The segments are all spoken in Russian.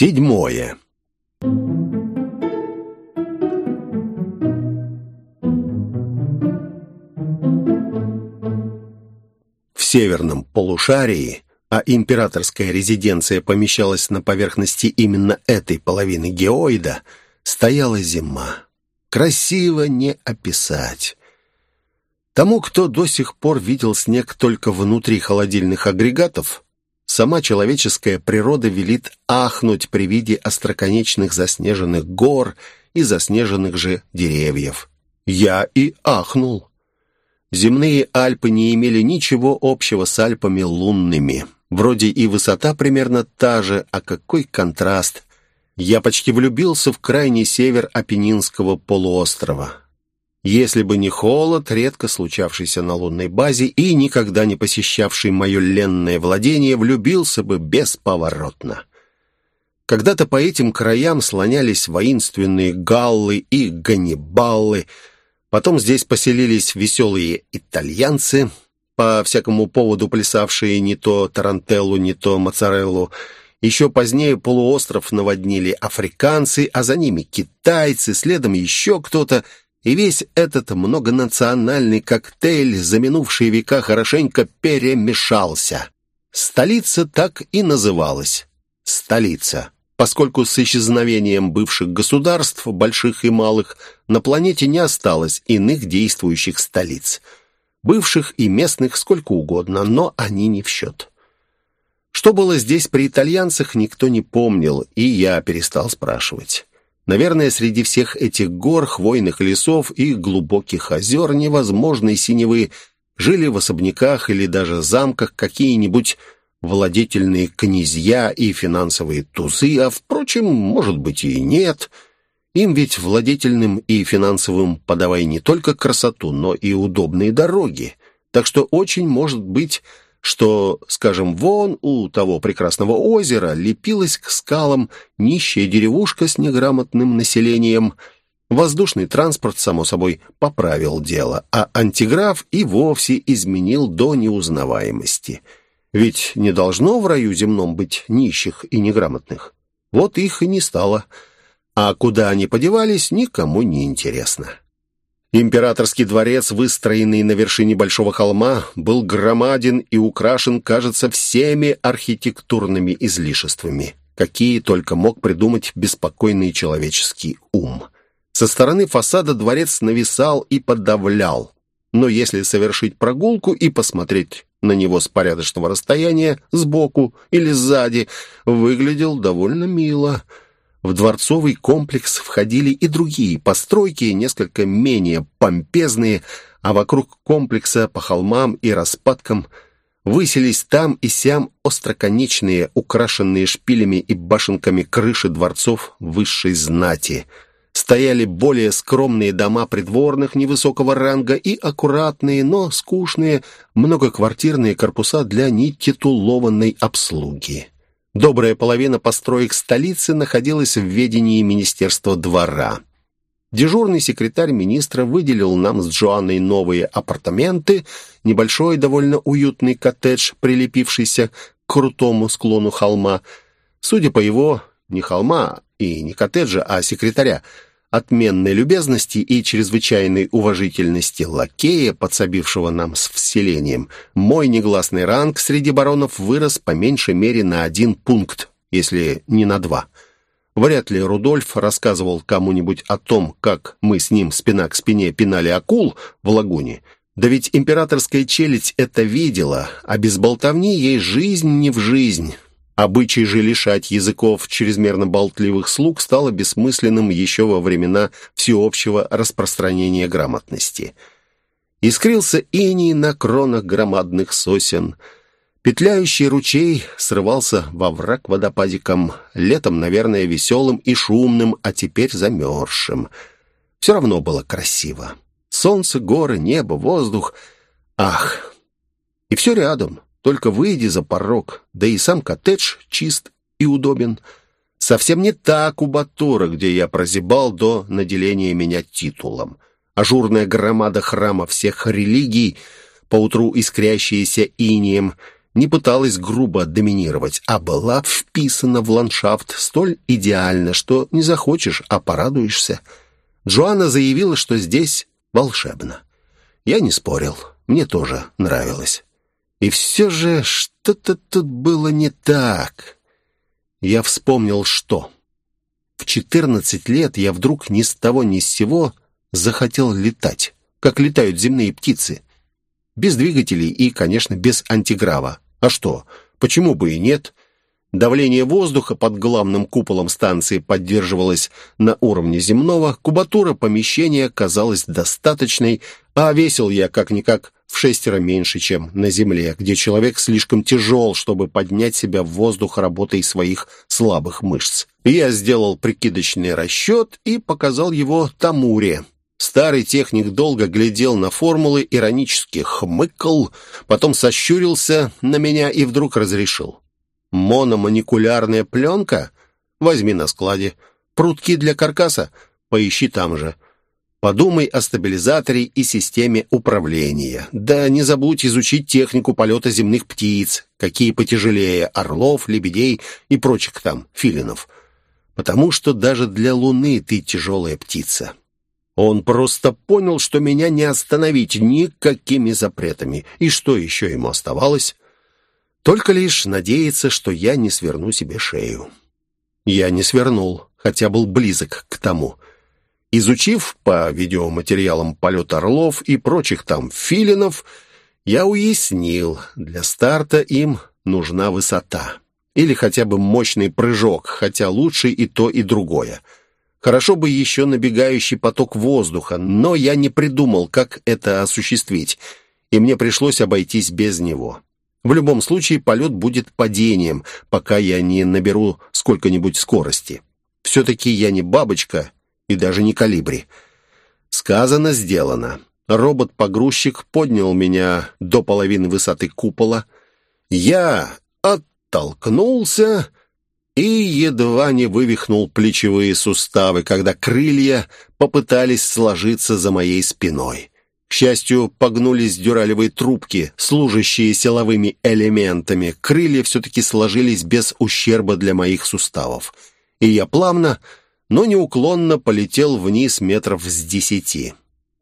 Седьмое. В северном полушарии, а императорская резиденция помещалась на поверхности именно этой половины геоида, стояла зима. Красиво не описать. Тому, кто до сих пор видел снег только внутри холодильных агрегатов, сама человеческая природа велит ахнуть при виде остроконечных заснеженных гор и заснеженных же деревьев. Я и ахнул. Земные Альпы не имели ничего общего с Альпами лунными. Вроде и высота примерно та же, а какой контраст. Я почти влюбился в крайний север Апеннинского полуострова. Если бы не холод, редко случавшийся на лунной базе и никогда не посещавший мое ленное владение, влюбился бы бесповоротно. Когда-то по этим краям слонялись воинственные галлы и ганнибаллы, потом здесь поселились веселые итальянцы, по всякому поводу плясавшие не то тарантеллу, не то моцареллу, еще позднее полуостров наводнили африканцы, а за ними китайцы, следом еще кто-то, и весь этот многонациональный коктейль за минувшие века хорошенько перемешался. Столица так и называлась «столица», поскольку с исчезновением бывших государств, больших и малых, на планете не осталось иных действующих столиц. Бывших и местных сколько угодно, но они не в счет. Что было здесь при итальянцах, никто не помнил, и я перестал спрашивать. Наверное, среди всех этих гор, хвойных лесов и глубоких озер невозможной синевы жили в особняках или даже замках какие-нибудь владетельные князья и финансовые тузы, а, впрочем, может быть и нет. Им ведь владетельным и финансовым подавай не только красоту, но и удобные дороги. Так что очень может быть что, скажем, вон у того прекрасного озера лепилась к скалам нищая деревушка с неграмотным населением. Воздушный транспорт, само собой, поправил дело, а антиграф и вовсе изменил до неузнаваемости. Ведь не должно в раю земном быть нищих и неграмотных. Вот их и не стало. А куда они подевались, никому не интересно. Императорский дворец, выстроенный на вершине большого холма, был громаден и украшен, кажется, всеми архитектурными излишествами, какие только мог придумать беспокойный человеческий ум. Со стороны фасада дворец нависал и подавлял, но если совершить прогулку и посмотреть на него с порядочного расстояния, сбоку или сзади, выглядел довольно мило – в дворцовый комплекс входили и другие постройки, несколько менее помпезные, а вокруг комплекса по холмам и распадкам высились там и сям остроконечные, украшенные шпилями и башенками крыши дворцов высшей знати. Стояли более скромные дома придворных невысокого ранга и аккуратные, но скучные многоквартирные корпуса для нетитулованной обслуги. Добрая половина построек столицы находилась в ведении Министерства двора. Дежурный секретарь министра выделил нам с Джоанной новые апартаменты, небольшой довольно уютный коттедж, прилепившийся к крутому склону холма. Судя по его, не холма и не коттеджа, а секретаря – отменной любезности и чрезвычайной уважительности лакея, подсобившего нам с вселением, мой негласный ранг среди баронов вырос по меньшей мере на один пункт, если не на два. Вряд ли Рудольф рассказывал кому-нибудь о том, как мы с ним спина к спине пинали акул в лагуне. Да ведь императорская челядь это видела, а без болтовни ей жизнь не в жизнь». Обычай же лишать языков чрезмерно болтливых слуг стало бессмысленным еще во времена всеобщего распространения грамотности. Искрился иней на кронах громадных сосен. Петляющий ручей срывался во враг водопадиком, летом, наверное, веселым и шумным, а теперь замерзшим. Все равно было красиво. Солнце, горы, небо, воздух. Ах! И все рядом — только выйди за порог, да и сам коттедж чист и удобен. Совсем не так у Батура, где я прозябал до наделения меня титулом. Ажурная громада храма всех религий, поутру искрящиеся инием, не пыталась грубо доминировать, а была вписана в ландшафт столь идеально, что не захочешь, а порадуешься. Джоанна заявила, что здесь волшебно. Я не спорил, мне тоже нравилось. И все же что-то тут было не так. Я вспомнил, что... В четырнадцать лет я вдруг ни с того ни с сего захотел летать, как летают земные птицы. Без двигателей и, конечно, без антиграва. А что, почему бы и нет? Давление воздуха под главным куполом станции поддерживалось на уровне земного, кубатура помещения казалась достаточной, а весил я как-никак в шестеро меньше, чем на Земле, где человек слишком тяжел, чтобы поднять себя в воздух работой своих слабых мышц. Я сделал прикидочный расчет и показал его Тамуре. Старый техник долго глядел на формулы, иронически хмыкал, потом сощурился на меня и вдруг разрешил. Мономаникулярная пленка? Возьми на складе. Прутки для каркаса? Поищи там же. Подумай о стабилизаторе и системе управления. Да не забудь изучить технику полета земных птиц, какие потяжелее, орлов, лебедей и прочих там филинов. Потому что даже для Луны ты тяжелая птица. Он просто понял, что меня не остановить никакими запретами. И что еще ему оставалось? Только лишь надеяться, что я не сверну себе шею. Я не свернул, хотя был близок к тому. Изучив по видеоматериалам полет орлов и прочих там филинов, я уяснил, для старта им нужна высота. Или хотя бы мощный прыжок, хотя лучше и то, и другое. Хорошо бы еще набегающий поток воздуха, но я не придумал, как это осуществить, и мне пришлось обойтись без него. В любом случае полет будет падением, пока я не наберу сколько-нибудь скорости. Все-таки я не бабочка и даже не калибри. Сказано, сделано. Робот-погрузчик поднял меня до половины высоты купола. Я оттолкнулся и едва не вывихнул плечевые суставы, когда крылья попытались сложиться за моей спиной. К счастью, погнулись дюралевые трубки, служащие силовыми элементами. Крылья все-таки сложились без ущерба для моих суставов. И я плавно, но неуклонно полетел вниз метров с десяти.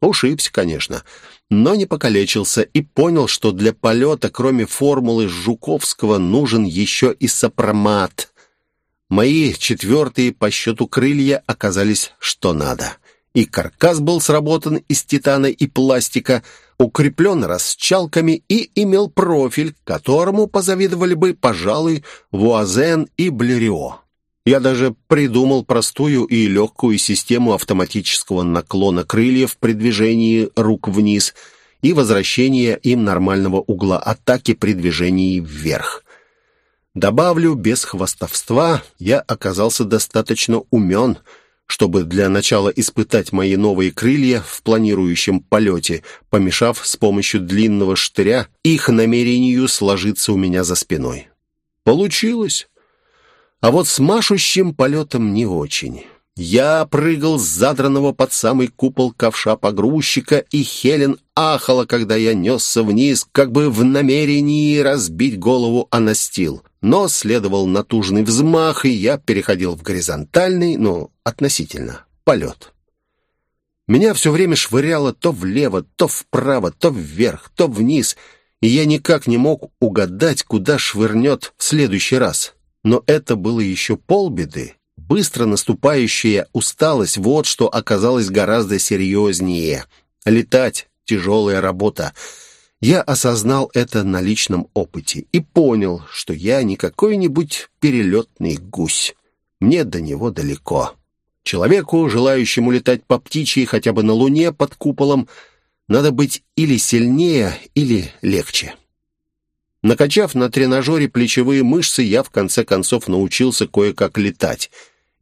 Ушибся, конечно, но не покалечился и понял, что для полета, кроме формулы Жуковского, нужен еще и сопромат. Мои четвертые по счету крылья оказались что надо — и каркас был сработан из титана и пластика, укреплен расчалками и имел профиль, которому позавидовали бы, пожалуй, Вуазен и Блерио. Я даже придумал простую и легкую систему автоматического наклона крыльев при движении рук вниз и возвращения им нормального угла атаки при движении вверх. Добавлю, без хвастовства я оказался достаточно умен — чтобы для начала испытать мои новые крылья в планирующем полете, помешав с помощью длинного штыря их намерению сложиться у меня за спиной. Получилось. А вот с машущим полетом не очень. Я прыгал с задранного под самый купол ковша погрузчика, и Хелен ахала, когда я несся вниз, как бы в намерении разбить голову о настил но следовал натужный взмах, и я переходил в горизонтальный, ну, относительно, полет. Меня все время швыряло то влево, то вправо, то вверх, то вниз, и я никак не мог угадать, куда швырнет в следующий раз. Но это было еще полбеды. Быстро наступающая усталость — вот что оказалось гораздо серьезнее. Летать — тяжелая работа — я осознал это на личном опыте и понял, что я не какой-нибудь перелетный гусь. Мне до него далеко. Человеку, желающему летать по птичьей хотя бы на Луне под куполом, надо быть или сильнее, или легче. Накачав на тренажере плечевые мышцы, я в конце концов научился кое-как летать.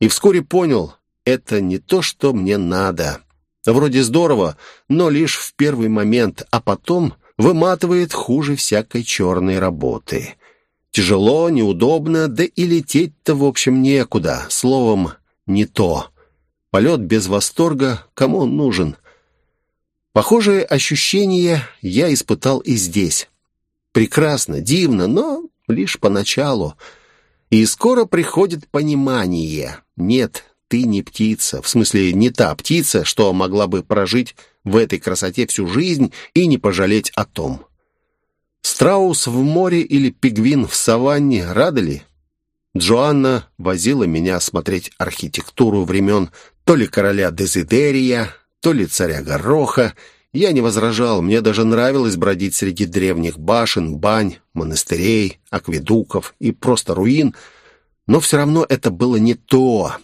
И вскоре понял, это не то, что мне надо. Вроде здорово, но лишь в первый момент, а потом выматывает хуже всякой черной работы. Тяжело, неудобно, да и лететь-то, в общем, некуда. Словом, не то. Полет без восторга кому он нужен? Похожие ощущения я испытал и здесь. Прекрасно, дивно, но лишь поначалу. И скоро приходит понимание. Нет, ты не птица, в смысле не та птица, что могла бы прожить в этой красоте всю жизнь и не пожалеть о том. Страус в море или пигвин в саванне рады ли? Джоанна возила меня смотреть архитектуру времен то ли короля Дезидерия, то ли царя Гороха. Я не возражал, мне даже нравилось бродить среди древних башен, бань, монастырей, акведуков и просто руин, но все равно это было не то.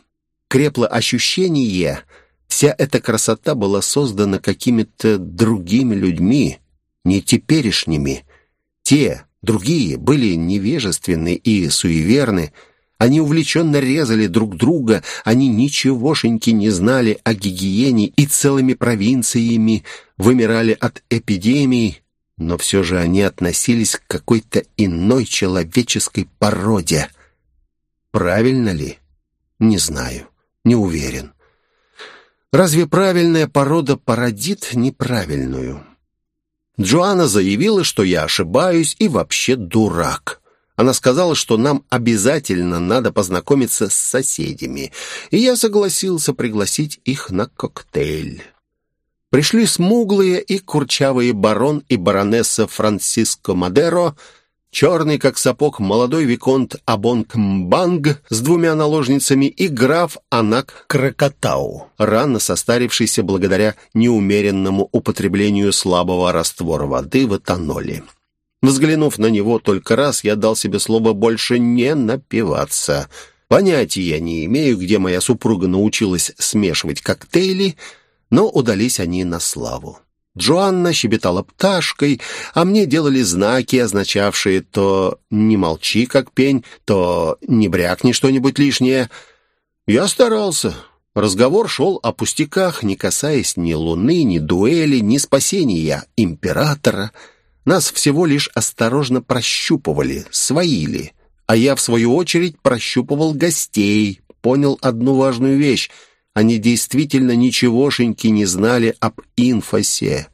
Крепло ощущение, вся эта красота была создана какими-то другими людьми, не теперешними. Те, Другие были невежественны и суеверны. Они увлеченно резали друг друга, они ничегошеньки не знали о гигиене и целыми провинциями вымирали от эпидемий, но все же они относились к какой-то иной человеческой породе. Правильно ли? Не знаю, не уверен. Разве правильная порода породит неправильную? Джоанна заявила, что я ошибаюсь и вообще дурак. Она сказала, что нам обязательно надо познакомиться с соседями, и я согласился пригласить их на коктейль. Пришли смуглые и курчавые барон и баронесса Франциско Мадеро — черный, как сапог, молодой виконт Абонкмбанг с двумя наложницами и граф Анак Кракатау, рано состарившийся благодаря неумеренному употреблению слабого раствора воды в этаноле. Взглянув на него только раз, я дал себе слово больше не напиваться. Понятия я не имею, где моя супруга научилась смешивать коктейли, но удались они на славу. Джоанна щебетала пташкой, а мне делали знаки, означавшие то «не молчи, как пень», то «не брякни что-нибудь лишнее». Я старался. Разговор шел о пустяках, не касаясь ни луны, ни дуэли, ни спасения императора. Нас всего лишь осторожно прощупывали, свои ли. А я, в свою очередь, прощупывал гостей, понял одну важную вещь — они действительно ничегошеньки не знали об инфосе.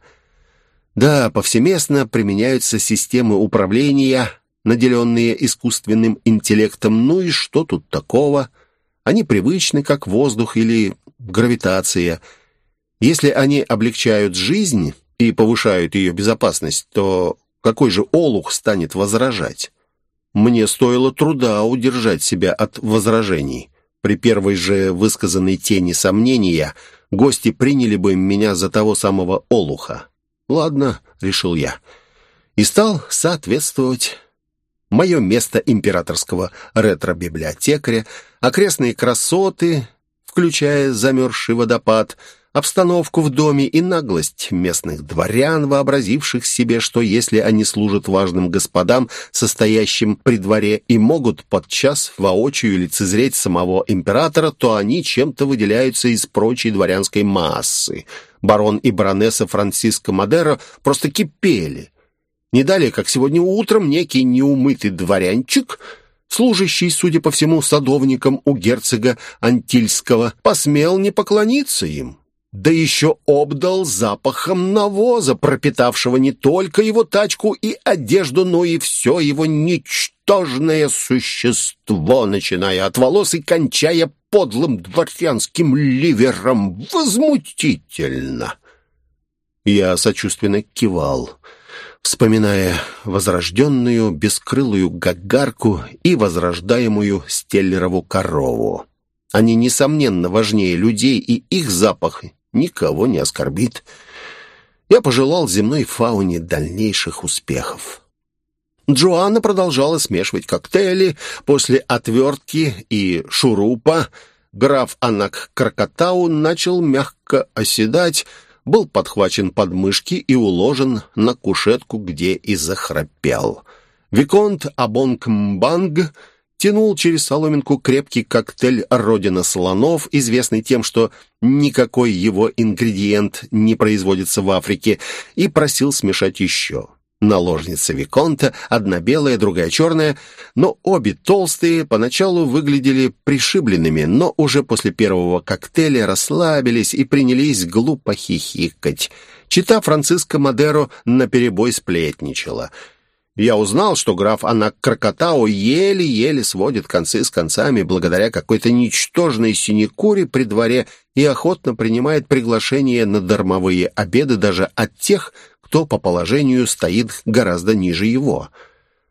Да, повсеместно применяются системы управления, наделенные искусственным интеллектом. Ну и что тут такого? Они привычны, как воздух или гравитация. Если они облегчают жизнь и повышают ее безопасность, то какой же олух станет возражать? Мне стоило труда удержать себя от возражений. При первой же высказанной тени сомнения гости приняли бы меня за того самого Олуха. «Ладно», — решил я, и стал соответствовать. Мое место императорского ретро-библиотекаря, окрестные красоты, включая замерзший водопад — обстановку в доме и наглость местных дворян, вообразивших себе, что если они служат важным господам, состоящим при дворе, и могут подчас воочию лицезреть самого императора, то они чем-то выделяются из прочей дворянской массы. Барон и баронесса Франциско Мадеро просто кипели. Не далее, как сегодня утром, некий неумытый дворянчик — служащий, судя по всему, садовником у герцога Антильского, посмел не поклониться им да еще обдал запахом навоза, пропитавшего не только его тачку и одежду, но и все его ничтожное существо, начиная от волос и кончая подлым дворянским ливером. Возмутительно! Я сочувственно кивал, вспоминая возрожденную бескрылую гагарку и возрождаемую стеллерову корову. Они, несомненно, важнее людей, и их запах никого не оскорбит. Я пожелал земной фауне дальнейших успехов. Джоанна продолжала смешивать коктейли. После отвертки и шурупа граф Анак Кракатау начал мягко оседать, был подхвачен под мышки и уложен на кушетку, где и захрапел. Виконт Абонкмбанг тянул через соломинку крепкий коктейль «Родина слонов», известный тем, что никакой его ингредиент не производится в Африке, и просил смешать еще. Наложница Виконта, одна белая, другая черная, но обе толстые, поначалу выглядели пришибленными, но уже после первого коктейля расслабились и принялись глупо хихикать. Чита Франциско Мадеро наперебой сплетничала — Я узнал, что граф Анак Крокотау еле-еле сводит концы с концами благодаря какой-то ничтожной синекуре при дворе и охотно принимает приглашения на дармовые обеды даже от тех, кто по положению стоит гораздо ниже его.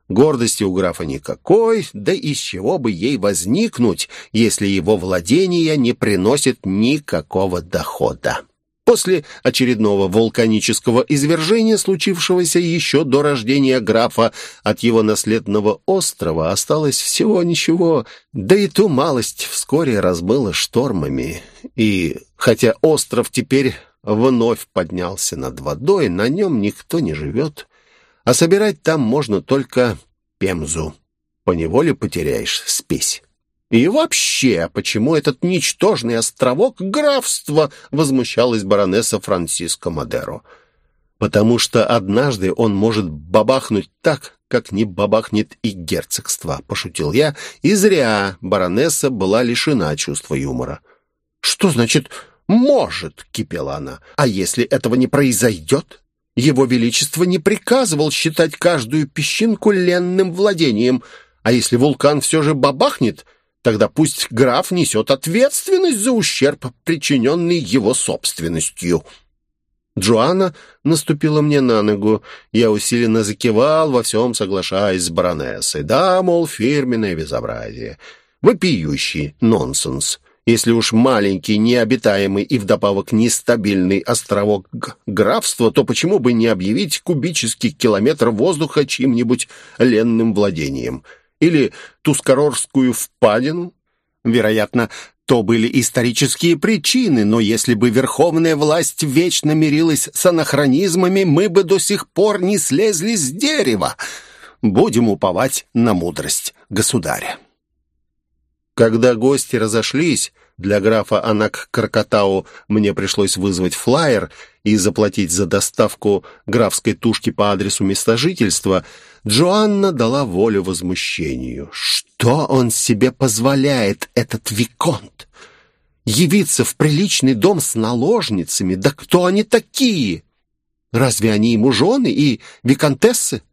Гордости у графа никакой, да из чего бы ей возникнуть, если его владения не приносит никакого дохода. После очередного вулканического извержения, случившегося еще до рождения графа, от его наследного острова осталось всего ничего, да и ту малость вскоре размыло штормами. И хотя остров теперь вновь поднялся над водой, на нем никто не живет, а собирать там можно только пемзу. Поневоле потеряешь спесь. «И вообще, почему этот ничтожный островок графства?» — возмущалась баронесса Франциско Мадеро. «Потому что однажды он может бабахнуть так, как не бабахнет и герцогство», — пошутил я, и зря баронесса была лишена чувства юмора. «Что значит «может», — кипела она, — «а если этого не произойдет?» Его Величество не приказывал считать каждую песчинку ленным владением, а если вулкан все же бабахнет — Тогда пусть граф несет ответственность за ущерб, причиненный его собственностью. Джоанна наступила мне на ногу. Я усиленно закивал, во всем соглашаясь с баронессой. Да, мол, фирменное безобразие. Вопиющий нонсенс. Если уж маленький, необитаемый и вдобавок нестабильный островок графства, то почему бы не объявить кубический километр воздуха чьим-нибудь ленным владением? Или Тускарорскую впадину? Вероятно, то были исторические причины, но если бы верховная власть вечно мирилась с анахронизмами, мы бы до сих пор не слезли с дерева. Будем уповать на мудрость государя. Когда гости разошлись, для графа Анак Каркатау мне пришлось вызвать флаер и заплатить за доставку графской тушки по адресу места жительства, Джоанна дала волю возмущению. Что он себе позволяет, этот Виконт? Явиться в приличный дом с наложницами? Да кто они такие? Разве они ему жены и виконтессы?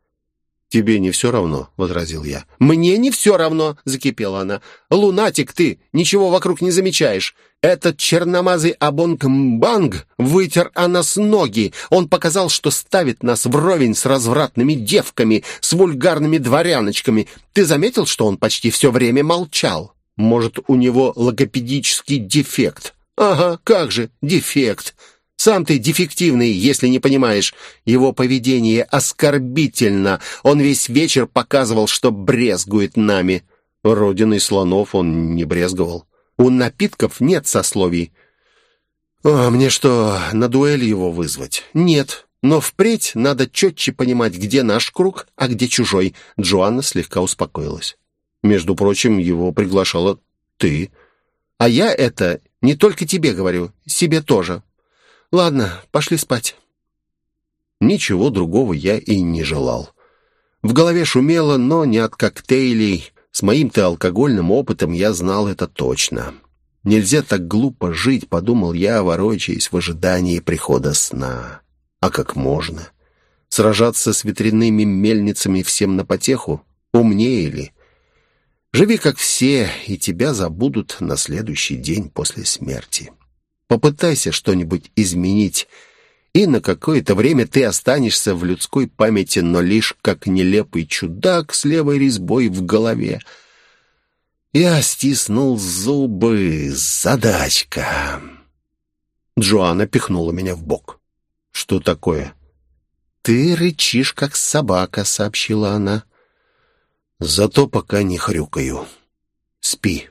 «Тебе не все равно», — возразил я. «Мне не все равно», — закипела она. «Лунатик ты, ничего вокруг не замечаешь. Этот черномазый Абонг-Мбанг вытер о нас ноги. Он показал, что ставит нас вровень с развратными девками, с вульгарными дворяночками. Ты заметил, что он почти все время молчал? Может, у него логопедический дефект?» «Ага, как же, дефект!» Сам ты дефективный, если не понимаешь. Его поведение оскорбительно. Он весь вечер показывал, что брезгует нами. Родиной слонов он не брезговал. У напитков нет сословий. О, мне что, на дуэль его вызвать? Нет. Но впредь надо четче понимать, где наш круг, а где чужой. Джоанна слегка успокоилась. Между прочим, его приглашала ты. А я это не только тебе говорю, себе тоже. Ладно, пошли спать. Ничего другого я и не желал. В голове шумело, но не от коктейлей. С моим-то алкогольным опытом я знал это точно. Нельзя так глупо жить, подумал я, ворочаясь в ожидании прихода сна. А как можно? Сражаться с ветряными мельницами всем на потеху? Умнее ли? Живи как все, и тебя забудут на следующий день после смерти. Попытайся что-нибудь изменить, и на какое-то время ты останешься в людской памяти, но лишь как нелепый чудак с левой резьбой в голове. Я стиснул зубы. Задачка. Джоанна пихнула меня в бок. «Что такое?» «Ты рычишь, как собака», — сообщила она. «Зато пока не хрюкаю. Спи».